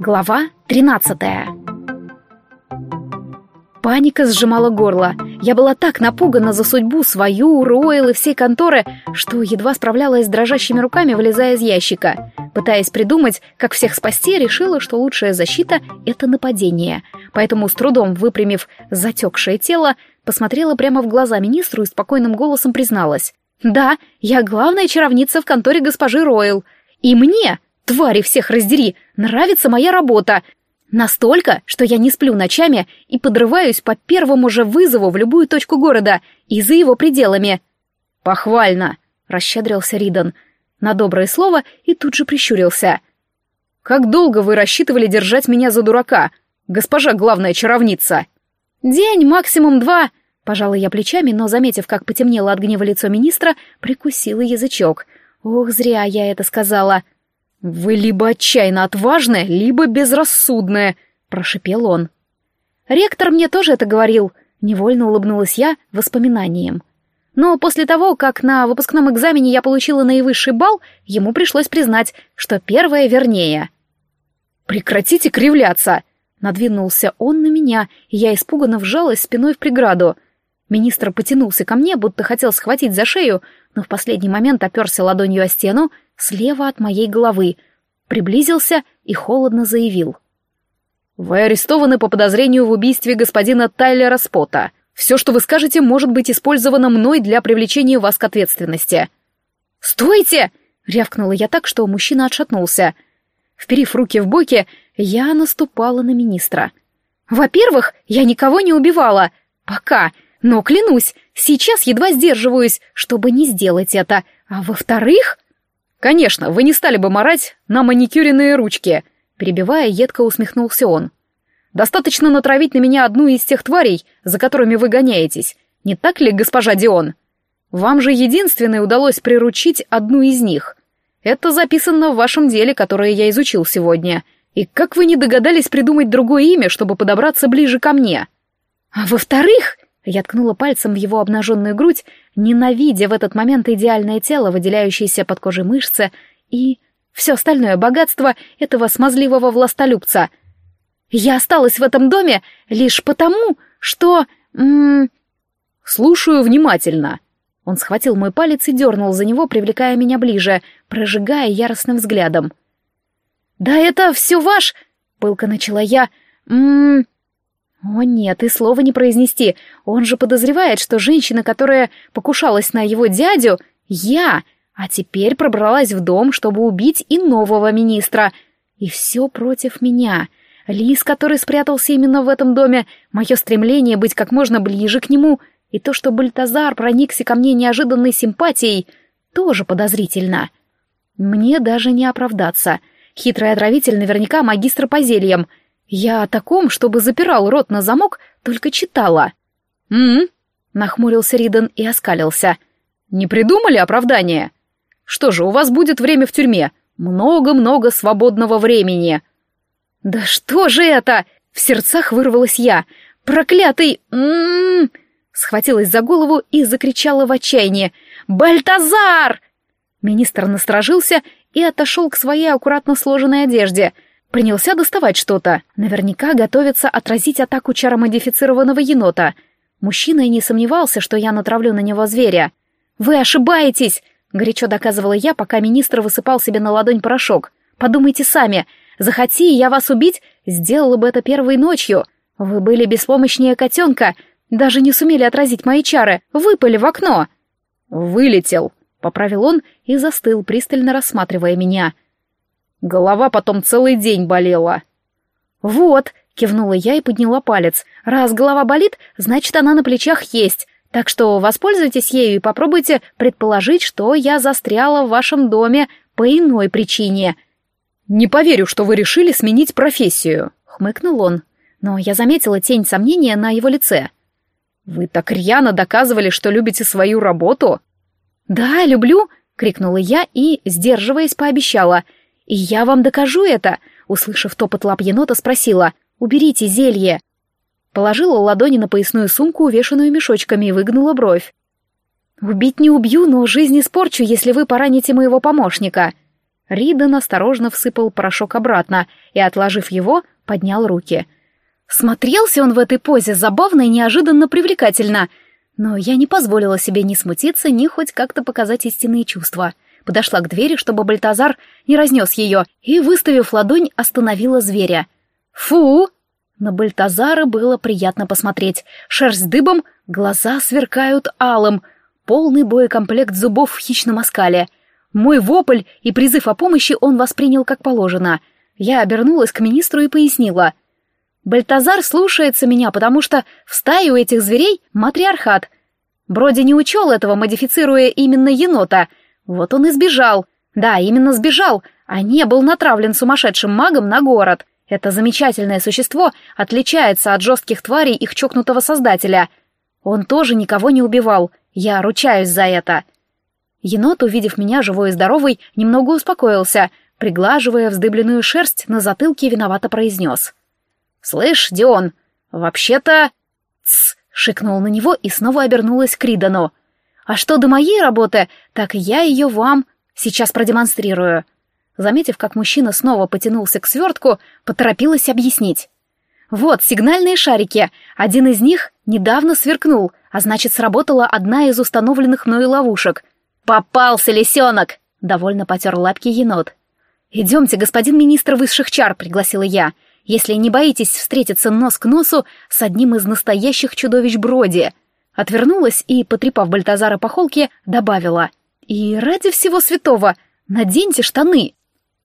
Глава 13 Паника сжимала горло. Я была так напугана за судьбу свою, Ройл и всей конторы, что едва справлялась с дрожащими руками, вылезая из ящика. Пытаясь придумать, как всех спасти, решила, что лучшая защита — это нападение. Поэтому, с трудом выпрямив затекшее тело, посмотрела прямо в глаза министру и спокойным голосом призналась. «Да, я главная чаровница в конторе госпожи Ройл. И мне, твари всех раздери, нравится моя работа. Настолько, что я не сплю ночами и подрываюсь по первому же вызову в любую точку города и за его пределами». «Похвально», — расщедрился Ридан на доброе слово и тут же прищурился. «Как долго вы рассчитывали держать меня за дурака, госпожа главная чаровница?» «День, максимум два», — пожала я плечами, но, заметив, как потемнело от гнева лицо министра, прикусила язычок. «Ох, зря я это сказала». «Вы либо отчаянно отважны, либо безрассудны», — прошипел он. «Ректор мне тоже это говорил», — невольно улыбнулась я воспоминанием. Но после того, как на выпускном экзамене я получила наивысший балл, ему пришлось признать, что первое вернее. «Прекратите кривляться!» Надвинулся он на меня, и я испуганно вжалась спиной в преграду. Министр потянулся ко мне, будто хотел схватить за шею, но в последний момент оперся ладонью о стену слева от моей головы, приблизился и холодно заявил. «Вы арестованы по подозрению в убийстве господина Тайлера Спота. Все, что вы скажете, может быть использовано мной для привлечения вас к ответственности». «Стойте!» — рявкнула я так, что мужчина отшатнулся. Вперив руки в боки, я наступала на министра. «Во-первых, я никого не убивала. Пока. Но, клянусь, сейчас едва сдерживаюсь, чтобы не сделать это. А во-вторых...» «Конечно, вы не стали бы марать на маникюренные ручки», — перебивая, едко усмехнулся он. Достаточно натравить на меня одну из тех тварей, за которыми вы гоняетесь. Не так ли, госпожа Дион? Вам же единственной удалось приручить одну из них. Это записано в вашем деле, которое я изучил сегодня. И как вы не догадались придумать другое имя, чтобы подобраться ближе ко мне? А во-вторых, я ткнула пальцем в его обнаженную грудь, ненавидя в этот момент идеальное тело, выделяющееся под кожей мышцы, и все остальное богатство этого смазливого властолюбца — я осталась в этом доме лишь потому, что... М -м, слушаю внимательно. Он схватил мой палец и дернул за него, привлекая меня ближе, прожигая яростным взглядом. «Да это все ваш...» — пылко начала я. «М -м О нет, и слова не произнести. Он же подозревает, что женщина, которая покушалась на его дядю, я, а теперь пробралась в дом, чтобы убить и нового министра. И все против меня. Лис, который спрятался именно в этом доме, мое стремление быть как можно ближе к нему, и то, что Бальтазар проникся ко мне неожиданной симпатией, тоже подозрительно. Мне даже не оправдаться. Хитрый отравитель наверняка магистр по зельям. Я о таком, чтобы запирал рот на замок, только читала. «М-м-м», нахмурился Риден и оскалился. «Не придумали оправдание? Что же, у вас будет время в тюрьме. Много-много свободного времени». «Да что же это?» — в сердцах вырвалась я. «Проклятый! М -м -м Схватилась за голову и закричала в отчаянии. «Бальтазар!» Министр насторожился и отошел к своей аккуратно сложенной одежде. Принялся доставать что-то. Наверняка готовится отразить атаку чаромодифицированного енота. Мужчина и не сомневался, что я натравлю на него зверя. «Вы ошибаетесь!» — горячо доказывала я, пока министр высыпал себе на ладонь порошок. «Подумайте сами, Захоти я вас убить, сделала бы это первой ночью. Вы были беспомощнее котенка, даже не сумели отразить мои чары, выпали в окно». «Вылетел», — поправил он и застыл, пристально рассматривая меня. Голова потом целый день болела. «Вот», — кивнула я и подняла палец. «Раз голова болит, значит, она на плечах есть. Так что воспользуйтесь ею и попробуйте предположить, что я застряла в вашем доме по иной причине. «Не поверю, что вы решили сменить профессию», — хмыкнул он. Но я заметила тень сомнения на его лице. «Вы так рьяно доказывали, что любите свою работу?» «Да, люблю», — крикнула я и, сдерживаясь, пообещала. «И я вам докажу это», — услышав топот лап енота, спросила. «Уберите зелье». Положила ладони на поясную сумку, увешанную мешочками, и выгнула бровь. «Убить не убью, но жизнь испорчу, если вы пораните моего помощника», Риден осторожно всыпал порошок обратно и, отложив его, поднял руки. Смотрелся он в этой позе забавно и неожиданно привлекательно, но я не позволила себе ни смутиться, ни хоть как-то показать истинные чувства. Подошла к двери, чтобы Бальтазар не разнес ее, и, выставив ладонь, остановила зверя. «Фу!» На Бальтазара было приятно посмотреть. Шерсть дыбом, глаза сверкают алым, полный боекомплект зубов в хищном оскале. Мой вопль и призыв о помощи он воспринял как положено. Я обернулась к министру и пояснила. Бальтазар слушается меня, потому что в стае у этих зверей матриархат. Броди не учел этого, модифицируя именно енота. Вот он и сбежал. Да, именно сбежал, а не был натравлен сумасшедшим магом на город. Это замечательное существо отличается от жестких тварей их чокнутого создателя. Он тоже никого не убивал, я ручаюсь за это. Енот, увидев меня живой и здоровой, немного успокоился, приглаживая вздыбленную шерсть на затылке, виновато произнес. «Слышь, Дион, вообще-то...» Шикнул на него и снова обернулась к Ридану. «А что до моей работы, так я ее вам сейчас продемонстрирую». Заметив, как мужчина снова потянулся к свертку, поторопилась объяснить. «Вот, сигнальные шарики. Один из них недавно сверкнул, а значит, сработала одна из установленных мною ловушек. Попался, лисенок!» — довольно потер лапки енот. «Идемте, господин министр высших чар», — пригласила я, «если не боитесь встретиться нос к носу с одним из настоящих чудовищ Броди». Отвернулась и, потрепав Бальтазара по холке, добавила. «И ради всего святого, наденьте штаны!»